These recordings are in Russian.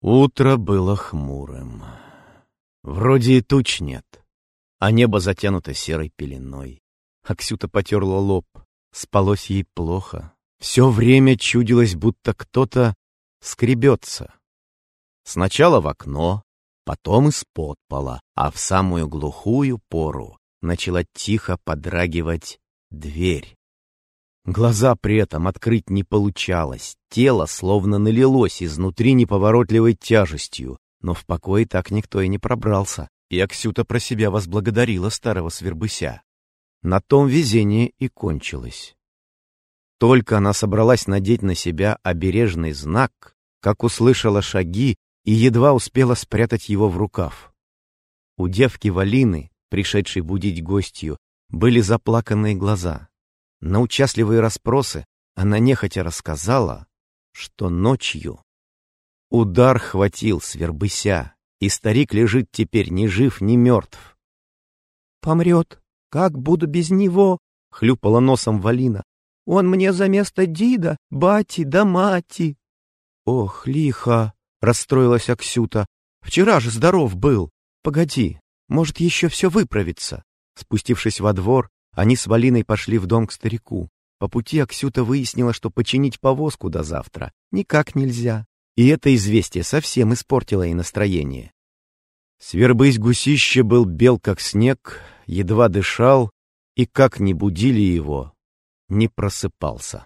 Утро было хмурым. Вроде и туч нет, а небо затянуто серой пеленой. Аксюта потерла лоб. Спалось ей плохо. Все время чудилось, будто кто-то скребется. Сначала в окно, потом из-под пола, а в самую глухую пору начала тихо подрагивать дверь. Глаза при этом открыть не получалось, тело словно налилось изнутри неповоротливой тяжестью, но в покое так никто и не пробрался, и Аксюта про себя возблагодарила старого свербыся. На том везение и кончилось. Только она собралась надеть на себя обережный знак, как услышала шаги и едва успела спрятать его в рукав. У девки Валины, пришедшей будить гостью, были заплаканные глаза. На участливые расспросы она нехотя рассказала, что ночью удар хватил свербыся, и старик лежит теперь ни жив, ни мертв. «Помрет, как буду без него?» — хлюпала носом Валина. «Он мне за место Дида, бати да мати». «Ох, лихо!» — расстроилась Аксюта. «Вчера же здоров был. Погоди, может, еще все выправится». Спустившись во двор, они с Валиной пошли в дом к старику. По пути Аксюта выяснила, что починить повозку до завтра никак нельзя. И это известие совсем испортило ей настроение. Свербысь гусище был бел как снег, едва дышал, и как ни будили его, не просыпался.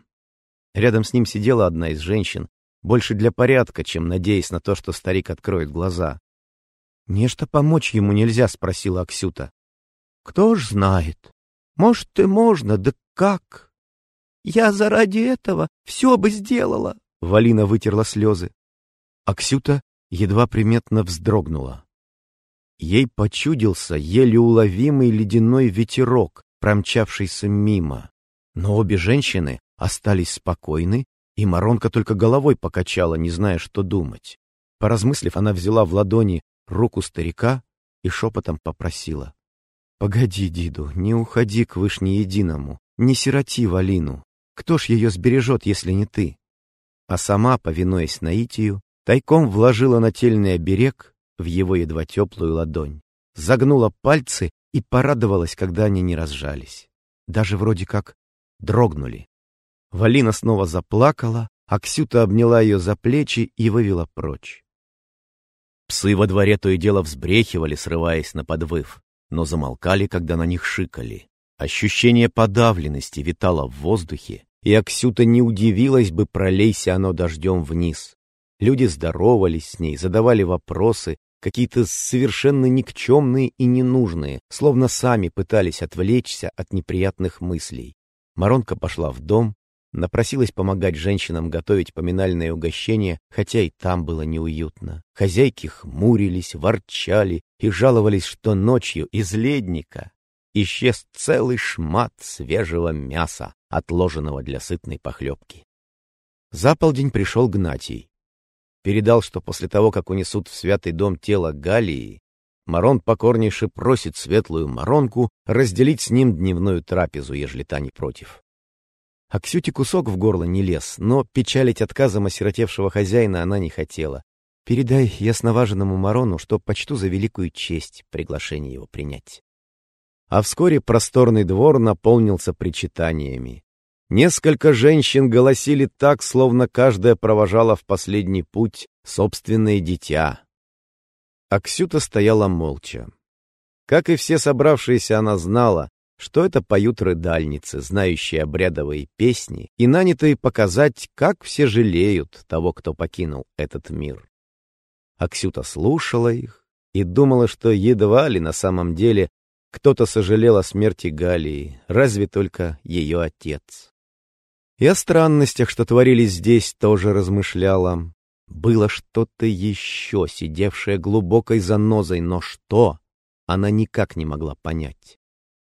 Рядом с ним сидела одна из женщин, больше для порядка, чем надеясь на то, что старик откроет глаза. «Нечто помочь ему нельзя?» — спросила Аксюта. «Кто ж знает. Может, и можно, да как? Я заради этого все бы сделала!» Валина вытерла слезы. Аксюта едва приметно вздрогнула. Ей почудился еле уловимый ледяной ветерок, промчавшийся мимо. Но обе женщины остались спокойны, и Маронка только головой покачала, не зная, что думать. Поразмыслив, она взяла в ладони руку старика и шепотом попросила. «Погоди, Диду, не уходи к Вышнеединому, не сироти Валину. Кто ж ее сбережет, если не ты?» А сама, повинуясь наитию, тайком вложила нательный оберег в его едва теплую ладонь, загнула пальцы и порадовалась, когда они не разжались. Даже вроде как дрогнули. Валина снова заплакала, а Ксюта обняла ее за плечи и вывела прочь. Псы во дворе то и дело взбрехивали, срываясь на подвыв, но замолкали, когда на них шикали. Ощущение подавленности витало в воздухе, и Аксюта не удивилась бы, пролейся оно дождем вниз. Люди здоровались с ней, задавали вопросы, какие-то совершенно никчемные и ненужные, словно сами пытались отвлечься от неприятных мыслей. Маронка пошла в дом, напросилась помогать женщинам готовить поминальное угощение, хотя и там было неуютно. Хозяйки хмурились, ворчали и жаловались, что ночью из ледника исчез целый шмат свежего мяса, отложенного для сытной похлебки. За полдень пришел Гнатий передал, что после того, как унесут в святый дом тело Галии, Марон покорнейше просит светлую Маронку разделить с ним дневную трапезу, ежели та не против. А Ксюте кусок в горло не лез, но печалить отказом осиротевшего хозяина она не хотела. Передай ясноваженному Марону, что почту за великую честь приглашение его принять. А вскоре просторный двор наполнился причитаниями. Несколько женщин голосили так, словно каждая провожала в последний путь собственное дитя. Аксюта стояла молча. Как и все собравшиеся, она знала, что это поют рыдальницы, знающие обрядовые песни и нанятые показать, как все жалеют того, кто покинул этот мир. Аксюта слушала их и думала, что едва ли на самом деле кто-то сожалел о смерти Галии, разве только ее отец. И о странностях, что творились здесь, тоже размышляла. Было что-то еще, сидевшее глубокой занозой, но что, она никак не могла понять.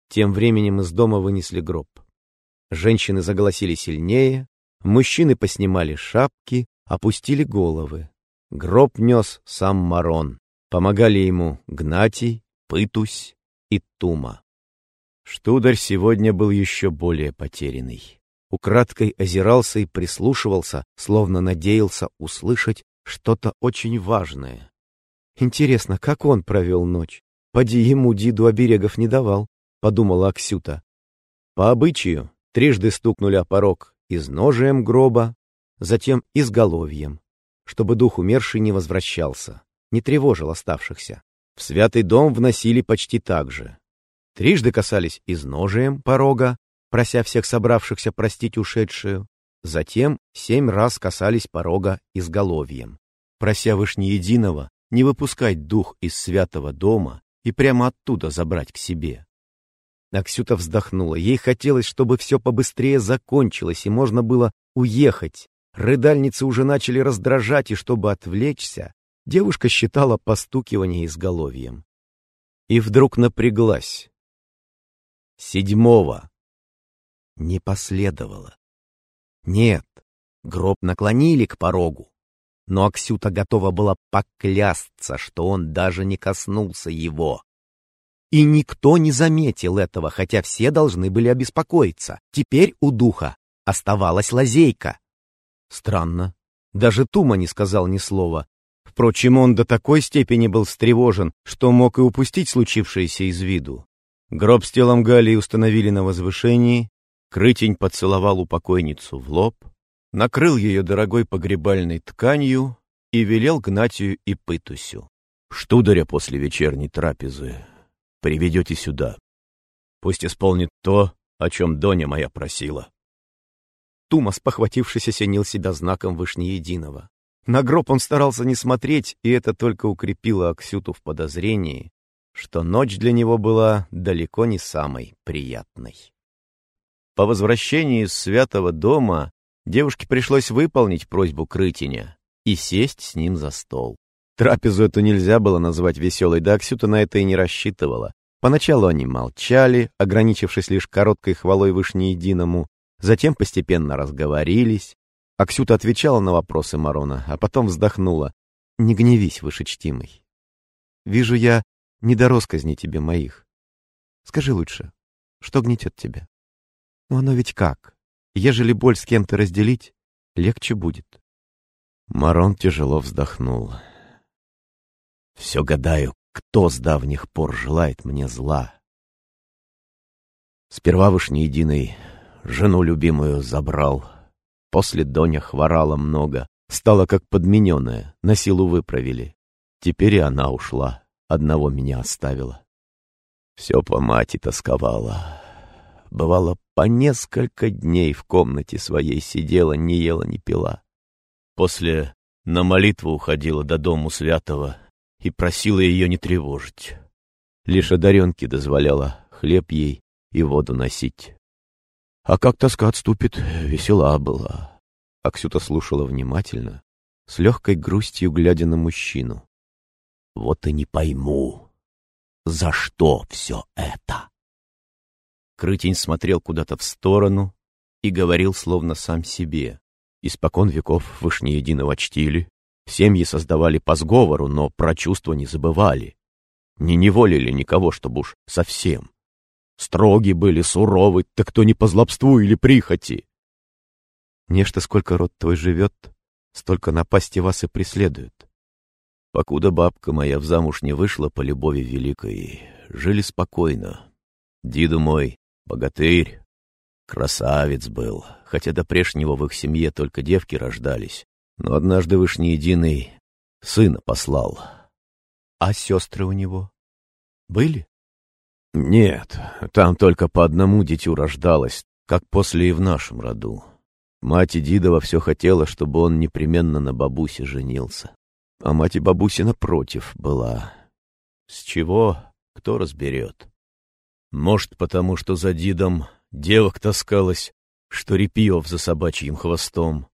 Тем временем из дома вынесли гроб. Женщины заголосили сильнее, мужчины поснимали шапки, опустили головы. Гроб нес сам Марон. Помогали ему Гнатий, Пытусь и Тума. Штударь сегодня был еще более потерянный украдкой озирался и прислушивался, словно надеялся услышать что-то очень важное. Интересно, как он провел ночь? Поди ему Диду оберегов не давал, подумала Аксюта. По обычаю трижды стукнули о порог изножием гроба, затем изголовьем, чтобы дух умерший не возвращался, не тревожил оставшихся. В святый дом вносили почти так же. Трижды касались изножием порога, прося всех собравшихся простить ушедшую, затем семь раз касались порога изголовьем, прося Вышнеединого не выпускать дух из святого дома и прямо оттуда забрать к себе. Аксюта вздохнула. Ей хотелось, чтобы все побыстрее закончилось, и можно было уехать. Рыдальницы уже начали раздражать, и чтобы отвлечься, девушка считала постукивание изголовьем. И вдруг напряглась. Седьмого. Не последовало. Нет, гроб наклонили к порогу. Но Аксюта готова была поклясться, что он даже не коснулся его. И никто не заметил этого, хотя все должны были обеспокоиться. Теперь у духа оставалась лазейка. Странно. Даже Тума не сказал ни слова. Впрочем, он до такой степени был встревожен, что мог и упустить случившееся из виду. Гроб с телом Галии установили на возвышении, Крытень поцеловал упокойницу в лоб, накрыл ее дорогой погребальной тканью и велел Гнатию и Пытусю. «Штударя после вечерней трапезы приведете сюда. Пусть исполнит то, о чем Доня моя просила». Тумас, похватившись, осенил себя знаком Вышнеединого. На гроб он старался не смотреть, и это только укрепило Аксюту в подозрении, что ночь для него была далеко не самой приятной. По возвращении из святого дома девушке пришлось выполнить просьбу Крытиня и сесть с ним за стол. Трапезу эту нельзя было назвать веселой, да Аксюта на это и не рассчитывала. Поначалу они молчали, ограничившись лишь короткой хвалой Вышнеединому, затем постепенно разговорились. Аксюта отвечала на вопросы Марона, а потом вздохнула. «Не гневись, Вышечтимый. Вижу я не до росказни тебе моих. Скажи лучше, что гнетет тебя? Ну оно ведь как? Ежели боль с кем-то разделить, легче будет. Марон тяжело вздохнул. Все гадаю, кто с давних пор желает мне зла. Сперва Вышнеединый жену любимую забрал. После Доня хворала много, стала как подмененная, на силу выправили. Теперь и она ушла одного меня оставила. Все по мати тосковала. Бывало, по несколько дней в комнате своей сидела, не ела, не пила. После на молитву уходила до дому святого и просила ее не тревожить. Лишь одаренке дозволяла хлеб ей и воду носить. А как тоска отступит, весела была. Аксюта слушала внимательно, с легкой грустью глядя на мужчину. Вот и не пойму, за что все это? Крытень смотрел куда-то в сторону и говорил словно сам себе. Испокон веков Вышнеединого чтили, семьи создавали по сговору, но про чувства не забывали. Не неволили никого, чтобы уж совсем. Строги были, суровы, так кто не по злобству или прихоти. Нечто сколько род твой живет, столько напасти вас и преследуют. Покуда бабка моя в замуж не вышла по любови великой, жили спокойно. Диду мой, богатырь, красавец был, хотя до прежнего в их семье только девки рождались. Но однажды Вышнеединый сына послал. А сестры у него были? Нет, там только по одному дитю рождалось, как после и в нашем роду. Мать Дидова все хотела, чтобы он непременно на бабусе женился. А мать и бабусина против была. С чего, кто разберет. Может, потому что за дидом девок таскалась, что репьев за собачьим хвостом.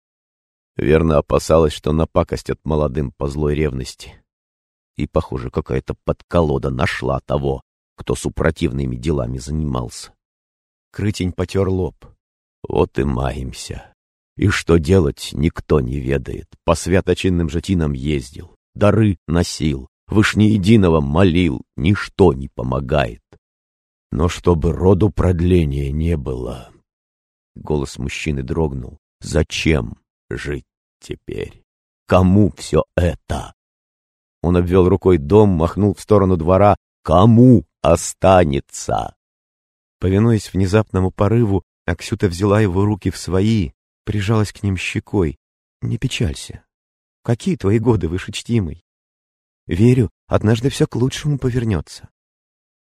Верно опасалась, что напакостят молодым по злой ревности. И, похоже, какая-то подколода нашла того, кто супротивными делами занимался. Крытень потер лоб. Вот и маемся. И что делать, никто не ведает. По святочинным жатинам ездил, дары носил, Вышнеединого молил, ничто не помогает. Но чтобы роду продления не было... Голос мужчины дрогнул. Зачем жить теперь? Кому все это? Он обвел рукой дом, махнул в сторону двора. Кому останется? Повинуясь внезапному порыву, Аксюта взяла его руки в свои, прижалась к ним щекой. «Не печалься. Какие твои годы, вышечтимый? Верю, однажды все к лучшему повернется».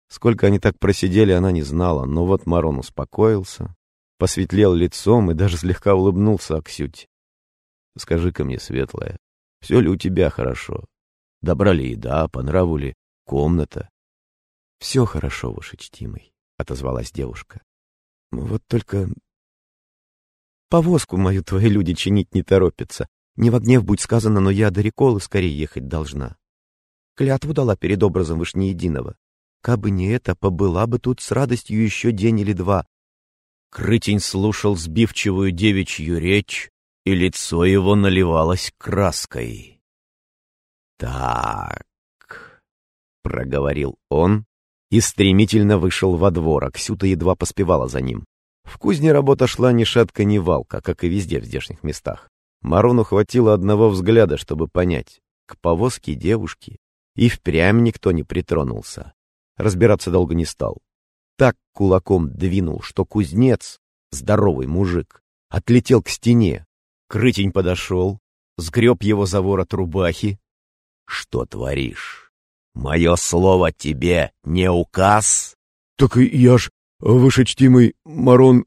Сколько они так просидели, она не знала, но вот Марон успокоился, посветлел лицом и даже слегка улыбнулся Аксюте. «Скажи-ка мне, светлая, все ли у тебя хорошо? Добра ли еда, по нраву ли комната?» «Все хорошо, вышечтимый», — отозвалась девушка. «Вот только повозку мою твои люди чинить не торопятся. Не в гнев будь сказано, но я до Реколы скорее ехать должна. Клятву дала перед образом Вышнеединого. Кабы не это, побыла бы тут с радостью еще день или два. Крытень слушал сбивчивую девичью речь, и лицо его наливалось краской. «Так», — проговорил он и стремительно вышел во двор, а Ксюта едва поспевала за ним. В кузне работа шла ни шатка, ни валка, как и везде в здешних местах. Марону хватило одного взгляда, чтобы понять. К повозке девушки и впрямь никто не притронулся. Разбираться долго не стал. Так кулаком двинул, что кузнец, здоровый мужик, отлетел к стене. Крытень подошел, сгреб его за ворот рубахи. «Что творишь? Мое слово тебе не указ?» «Так я ж, вышечтимый Марон...»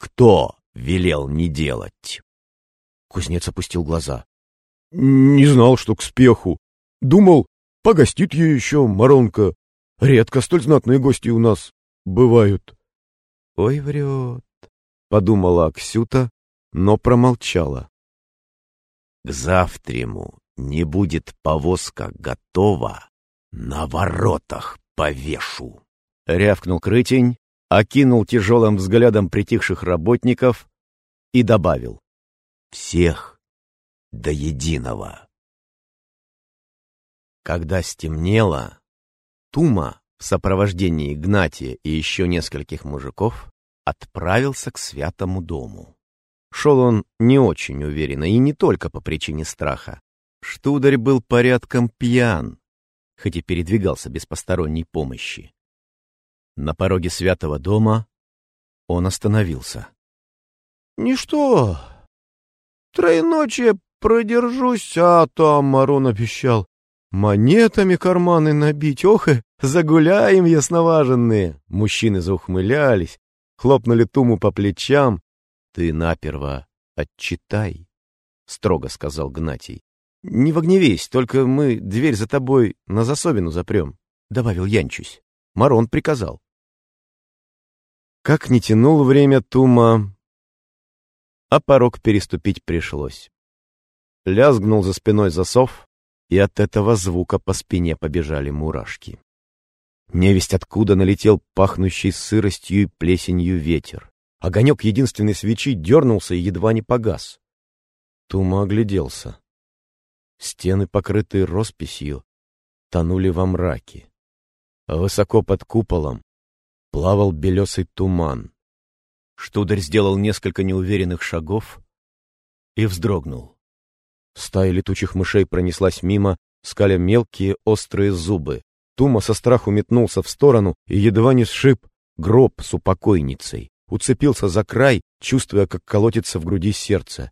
«Кто велел не делать?» Кузнец опустил глаза. «Не знал, что к спеху. Думал, погостит ей еще Маронка. Редко столь знатные гости у нас бывают. — Ой, врет, — подумала Аксюта, но промолчала. — К завтраму не будет повозка готова, на воротах повешу. Рявкнул Крытень, окинул тяжелым взглядом притихших работников и добавил. Всех до единого. Когда стемнело, Тума в сопровождении Игнатия и еще нескольких мужиков отправился к святому дому. Шел он не очень уверенно, и не только по причине страха. Штударь был порядком пьян, хоть и передвигался без посторонней помощи. На пороге святого дома он остановился. — Ничто, тройночие продержусь, а там Марон обещал. Монетами карманы набить, ох и загуляем, ясноваженные!» Мужчины заухмылялись, хлопнули Туму по плечам. «Ты наперво отчитай», — строго сказал Гнатий. «Не вогневись, только мы дверь за тобой на засобину запрем», — добавил Янчусь. Марон приказал. Как не тянул время Тума, а порог переступить пришлось. Лязгнул за спиной засов, и от этого звука по спине побежали мурашки. Невесть откуда налетел пахнущий сыростью и плесенью ветер. Огонек единственной свечи дернулся и едва не погас. Тума огляделся. Стены, покрытые росписью, тонули во мраке. Высоко под куполом плавал белесый туман. Штударь сделал несколько неуверенных шагов и вздрогнул. Стая летучих мышей пронеслась мимо, скаля мелкие острые зубы. Тума со страху метнулся в сторону и едва не сшиб гроб с упокойницей. Уцепился за край, чувствуя, как колотится в груди сердце.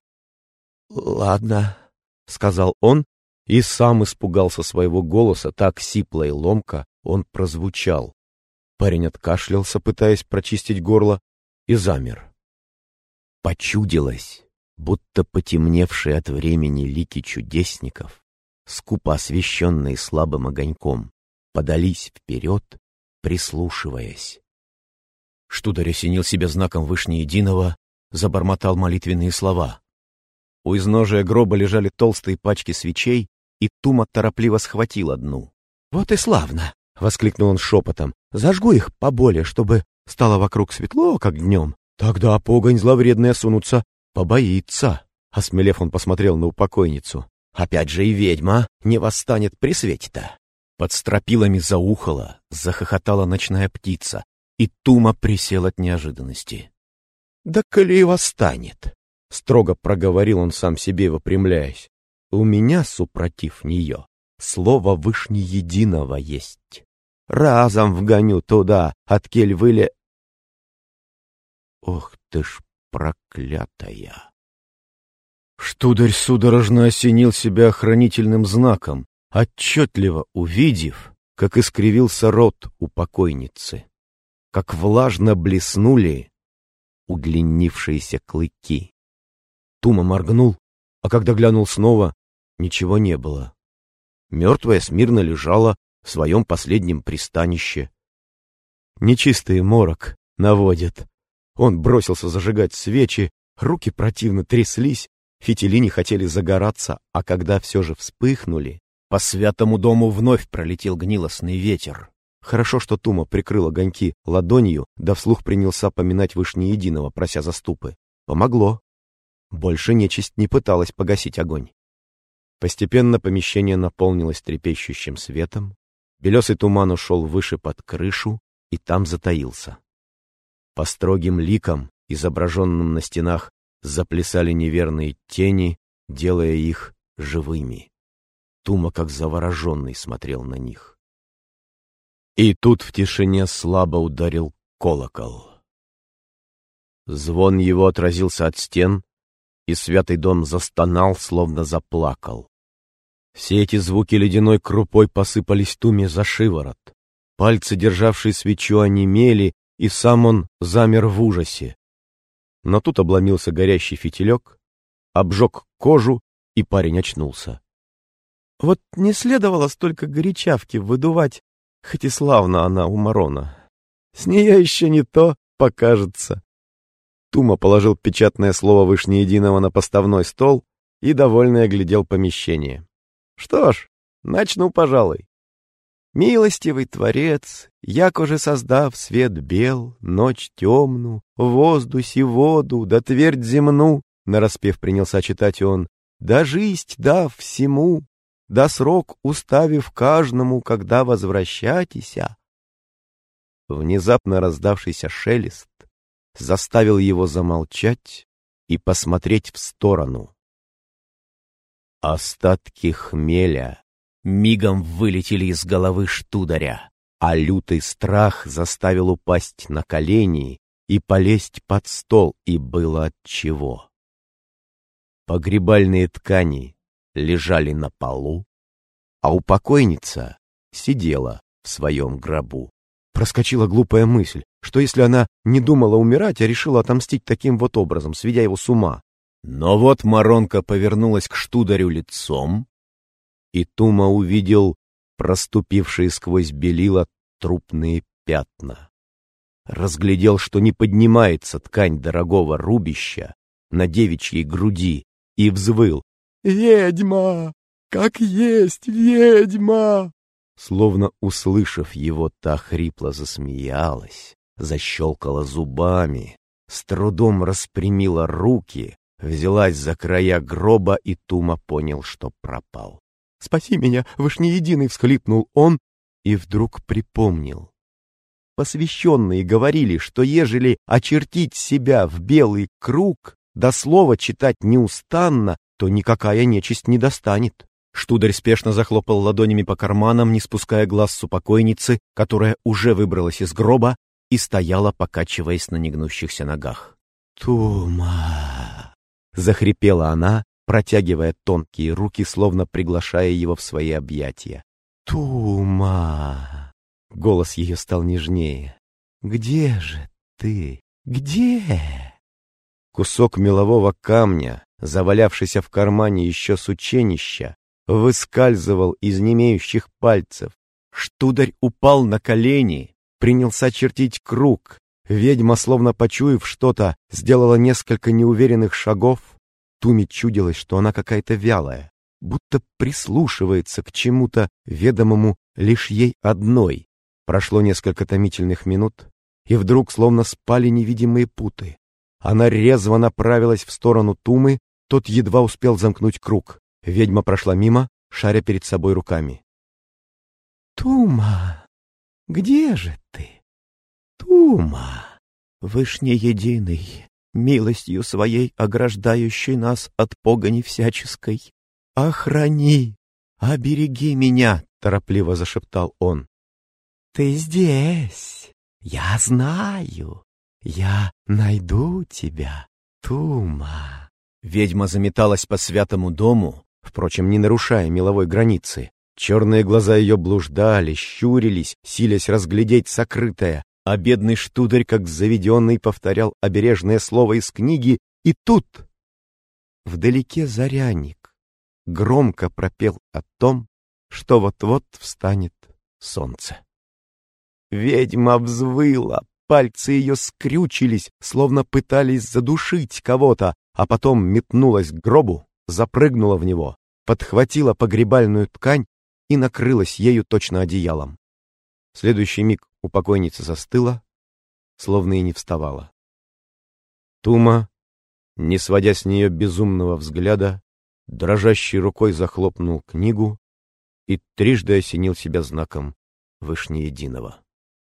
«Ладно», — сказал он, и сам испугался своего голоса, так сипло и ломко он прозвучал. Парень откашлялся, пытаясь прочистить горло, и замер. Почудилось, будто потемневшие от времени лики чудесников, скупо освещенные слабым огоньком, подались вперед, прислушиваясь. Штударь осенил себя знаком Вышнеединого, забормотал молитвенные слова. У изножия гроба лежали толстые пачки свечей, и Тума торопливо схватил одну. «Вот и славно!» — воскликнул он шепотом. «Зажгу их поболее, чтобы стало вокруг светло, как днем. Тогда погонь зловредная сунутся Побоится. Осмелев, он посмотрел на упокойницу. Опять же и ведьма не восстанет при свете-то. Под стропилами заухала, захохотала ночная птица, и Тума присел от неожиданности. «Да коли и восстанет!» — строго проговорил он сам себе, выпрямляясь. У меня, супротив нее, слово вышнеединого есть. Разом вгоню туда, от кель выле... Ох ты ж проклятая! Штударь судорожно осенил себя охранительным знаком, отчетливо увидев, как искривился рот у покойницы, как влажно блеснули удлинившиеся клыки. Тума моргнул, а когда глянул снова, ничего не было. Мертвая смирно лежала в своем последнем пристанище. Нечистый морок наводит. Он бросился зажигать свечи, руки противно тряслись, фитили не хотели загораться, а когда все же вспыхнули, по святому дому вновь пролетел гнилостный ветер. Хорошо, что Тума прикрыл огоньки ладонью, да вслух принялся поминать Вышнеединого, прося заступы. Помогло. Больше нечисть не пыталась погасить огонь. Постепенно помещение наполнилось трепещущим светом, белесый туман ушел выше под крышу и там затаился. По строгим ликам, изображенным на стенах, заплясали неверные тени, делая их живыми. Тума, как завороженный, смотрел на них. И тут в тишине слабо ударил колокол. Звон его отразился от стен, и святый дом застонал, словно заплакал. Все эти звуки ледяной крупой посыпались Туме за шиворот. Пальцы, державшие свечу, онемели, и сам он замер в ужасе. Но тут обломился горящий фитилек, обжег кожу, и парень очнулся. Вот не следовало столько горячавки выдувать, хоть и славно она у Марона. С нее еще не то покажется. Тума положил печатное слово Вышнеединого на поставной стол и, довольный, оглядел помещение. Что ж, начну, пожалуй. Милостивый Творец, як уже создав свет бел, ночь темну, воздусь и воду, да твердь земну, нараспев принялся читать он, да жизнь дав всему, да срок уставив каждому, когда возвращатися. Внезапно раздавшийся шелест заставил его замолчать и посмотреть в сторону. Остатки хмеля мигом вылетели из головы штударя, а лютый страх заставил упасть на колени и полезть под стол, и было от чего. Погребальные ткани лежали на полу, а упокойница сидела в своем гробу. Проскочила глупая мысль, что если она не думала умирать, а решила отомстить таким вот образом, сведя его с ума. Но вот Маронка повернулась к штударю лицом, и Тума увидел проступившие сквозь белила трупные пятна. Разглядел, что не поднимается ткань дорогого рубища на девичьей груди, и взвыл. «Ведьма! Как есть ведьма!» Словно услышав его, та хрипло засмеялась, защелкала зубами, с трудом распрямила руки, взялась за края гроба, и Тума понял, что пропал. «Спаси меня, вы ж не единый!» — всхлипнул он и вдруг припомнил. Посвященные говорили, что ежели очертить себя в белый круг, до слова читать неустанно, то никакая нечисть не достанет. Штударь спешно захлопал ладонями по карманам, не спуская глаз с упокойницы, которая уже выбралась из гроба и стояла, покачиваясь на негнущихся ногах. «Тума!» — захрипела она, протягивая тонкие руки, словно приглашая его в свои объятия. «Тума!» — голос ее стал нежнее. «Где же ты? Где?» Кусок мелового камня, завалявшийся в кармане еще с ученища, выскальзывал из немеющих пальцев. Штударь упал на колени, принялся чертить круг. Ведьма, словно почуяв что-то, сделала несколько неуверенных шагов. Туме чудилось, что она какая-то вялая, будто прислушивается к чему-то ведомому лишь ей одной. Прошло несколько томительных минут, и вдруг словно спали невидимые путы. Она резво направилась в сторону Тумы, тот едва успел замкнуть круг. Ведьма прошла мимо, шаря перед собой руками. «Тума, где же ты? Тума, вышне единый, милостью своей ограждающий нас от погони всяческой. охрани, обереги меня!» — торопливо зашептал он. «Ты здесь! Я знаю! Я найду тебя, Тума!» Ведьма заметалась по святому дому, впрочем, не нарушая меловой границы. Черные глаза ее блуждали, щурились, силясь разглядеть сокрытое, а бедный штударь, как заведенный, повторял обережное слово из книги, и тут вдалеке заряник громко пропел о том, что вот-вот встанет солнце. Ведьма взвыла, пальцы ее скрючились, словно пытались задушить кого-то, а потом метнулась к гробу, запрыгнула в него, подхватила погребальную ткань и накрылась ею точно одеялом. В следующий миг у покойницы застыла, словно и не вставала. Тума, не сводя с нее безумного взгляда, дрожащей рукой захлопнул книгу и трижды осенил себя знаком Вышнеединого.